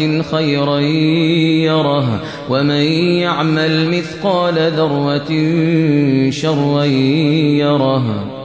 ذرة خيرا يره ومن يعمل مثقال ذرة شرا يره.